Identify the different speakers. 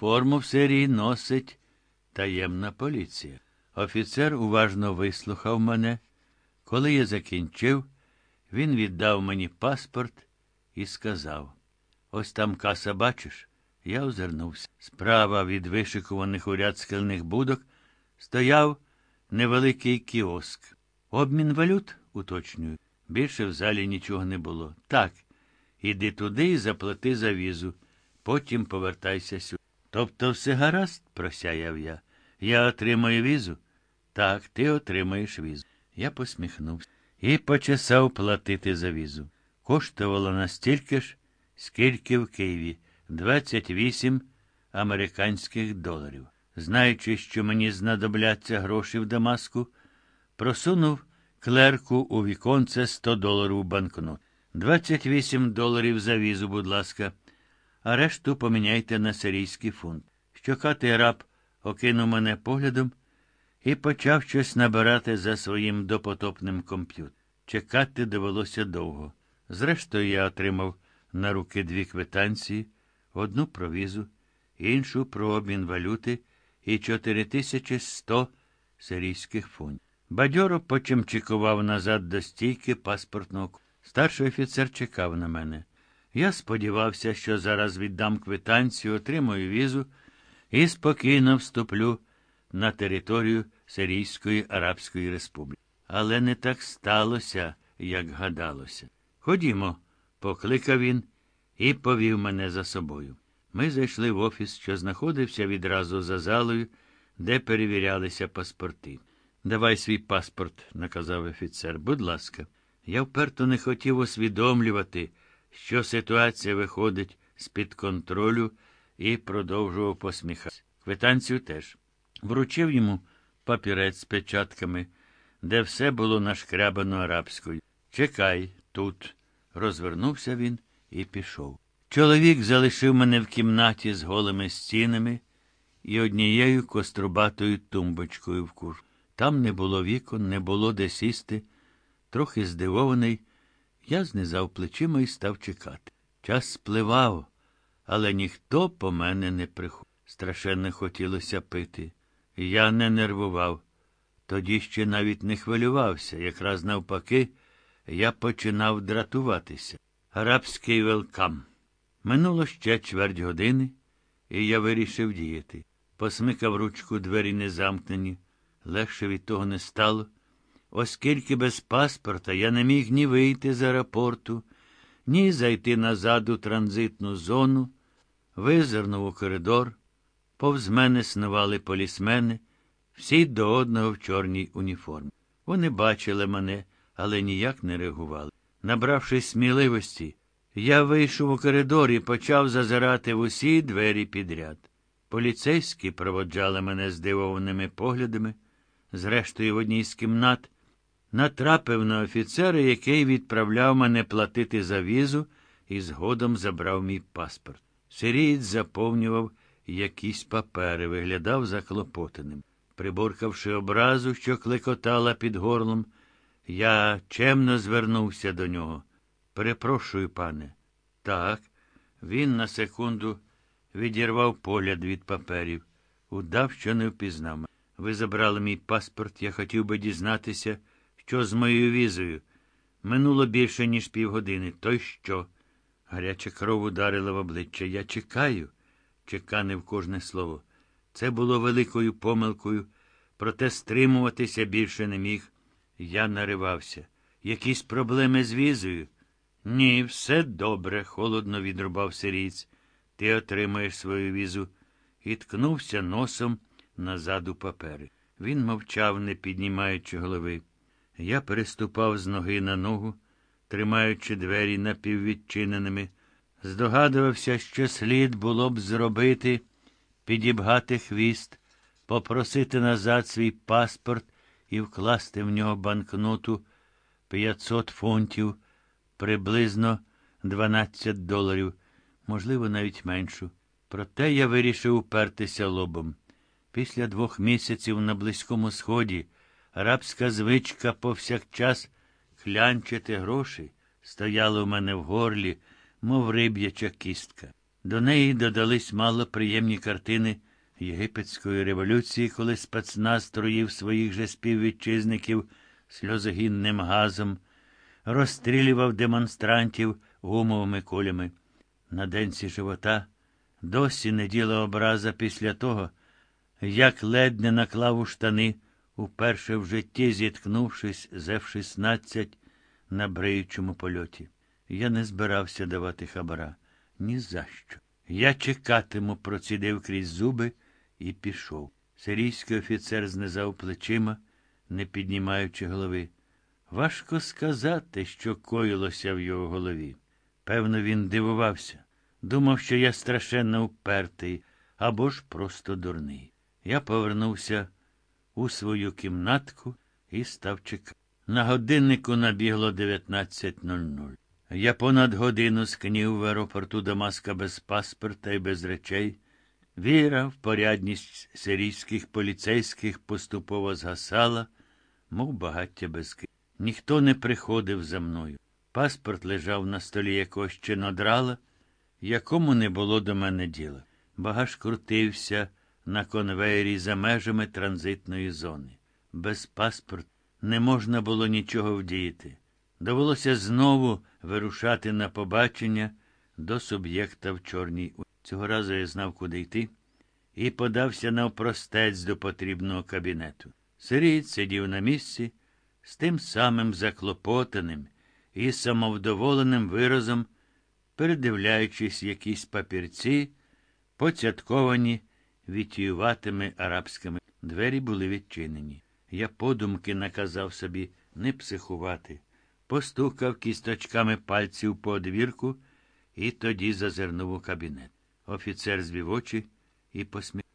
Speaker 1: форму в серії носить таємна поліція. Офіцер уважно вислухав мене. Коли я закінчив, він віддав мені паспорт і сказав: Ось там каса, бачиш? Я озирнувся. Справа від вишикуваних у ряд скельних будок стояв невеликий кіоск. Обмін валют, уточнюю. Більше в залі нічого не було. Так, іди туди і заплати за візу. Потім повертайся сюди. Тобто все гаразд, просяяв я. Я отримаю візу? Так, ти отримаєш візу. Я посміхнувся і почесав платити за візу. Коштувало настільки ж, скільки в Києві 28 американських доларів. Знаючи, що мені знадобляться гроші в Дамаску, просунув клерку у віконце 100 доларів банкнот. 28 доларів за візу, будь ласка, а решту поміняйте на сирійський фунт. Щокатий раб окинув мене поглядом і почав щось набирати за своїм допотопним комп'ютером. Чекати довелося довго. Зрештою, я отримав на руки дві квитанції, одну про візу, іншу про обмін валюти і 4100 сирійських фунтів. Бадьоро почимчикував назад до стійки паспортного. Старший офіцер чекав на мене. Я сподівався, що зараз віддам квитанцію, отримую візу і спокійно вступлю на територію Сирійської Арабської Республіки. Але не так сталося, як гадалося. Ходімо, покликав він і повів мене за собою. Ми зайшли в офіс, що знаходився відразу за залою, де перевірялися паспорти. Давай свій паспорт, наказав офіцер. Будь ласка. Я вперто не хотів усвідомлювати, що ситуація виходить з-під контролю і продовжував посміхатися. Квитанцію теж. Вручив йому папірець з печатками, де все було нашкрябано арабською. Чекай, тут. Розвернувся він і пішов. Чоловік залишив мене в кімнаті з голими стінами і однією кострубатою тумбочкою в кур. Там не було вікон, не було де сісти. Трохи здивований, я знизав плечима і став чекати. Час спливав, але ніхто по мене не приходив. Страшенно хотілося пити. Я не нервував. Тоді ще навіть не хвилювався, якраз навпаки, я починав дратуватися. Арабський велкам. Минуло ще чверть години, і я вирішив діяти. Посмикав ручку двері не замкнені. Легше від того не стало, оскільки без паспорта я не міг ні вийти з аеропорту, ні зайти назад у транзитну зону, визирнув у коридор, повз мене снували полісмени, всі до одного в чорній уніформі. Вони бачили мене, але ніяк не реагували. Набравшись сміливості, я вийшов у коридор і почав зазирати в усі двері підряд. Поліцейські проводжали мене здивованими поглядами. Зрештою, в одній з кімнат натрапив на офіцера, який відправляв мене платити за візу і згодом забрав мій паспорт. Сирієць заповнював якісь папери, виглядав заклопотаним. Приборкавши образу, що клекотала під горлом, я чемно звернувся до нього. Перепрошую, пане. Так. Він на секунду відірвав погляд від паперів. Удав, що не впізнав. Ви забрали мій паспорт, я хотів би дізнатися, що з моєю візою. Минуло більше, ніж півгодини. То й що? Гаряча кров ударила в обличчя. Я чекаю, чеканив кожне слово. Це було великою помилкою, проте стримуватися більше не міг. Я наривався. Якісь проблеми з візою? Ні, все добре, холодно відрубав сирійць. Ти отримаєш свою візу. І ткнувся носом назад у папери. Він мовчав, не піднімаючи голови. Я переступав з ноги на ногу, тримаючи двері напіввідчиненими. Здогадувався, що слід було б зробити, підібгати хвіст, попросити назад свій паспорт і вкласти в нього банкноту 500 фунтів, приблизно 12 доларів, можливо, навіть меншу. Проте я вирішив упертися лобом. Після двох місяців на Близькому Сході арабська звичка повсякчас клянчити гроші стояла у мене в горлі, мов риб'яча кістка. До неї додались малоприємні картини Єгипетської революції, коли спецназ труїв своїх же співвітчизників сльозогінним газом, розстрілював демонстрантів гумовими кулями. На денці живота досі не діла образа після того, як ледь наклав у штани, уперше в житті зіткнувшись з F-16 на бриючому польоті. Я не збирався давати хабара. Ні за що. Я чекатиму, процідив крізь зуби і пішов. Сирійський офіцер знизав плечима, не піднімаючи голови. Важко сказати, що коїлося в його голові. Певно, він дивувався. Думав, що я страшенно упертий або ж просто дурний. Я повернувся у свою кімнатку і став чекати. На годиннику набігло 19.00. Я понад годину скнів в аеропорту Дамаска без паспорта і без речей. Віра в порядність сирійських поліцейських поступово згасала, мов багаття без ки. Ніхто не приходив за мною. Паспорт лежав на столі якогось чинодрала, якому не було до мене діла. Багаж крутився на конвейері за межами транзитної зони. Без паспорт не можна було нічого вдіяти. Довелося знову вирушати на побачення до суб'єкта в чорній. Цього разу я знав, куди йти, і подався навпростець до потрібного кабінету. Сирієць сидів на місці з тим самим заклопотаним і самовдоволеним виразом, передивляючись якісь папірці, поцятковані вітіюватими арабськими. Двері були відчинені. Я подумки наказав собі не психувати, постукав кісточками пальців по одвірку і тоді зазирнув у кабінет. Офіцер звів очі і посміх.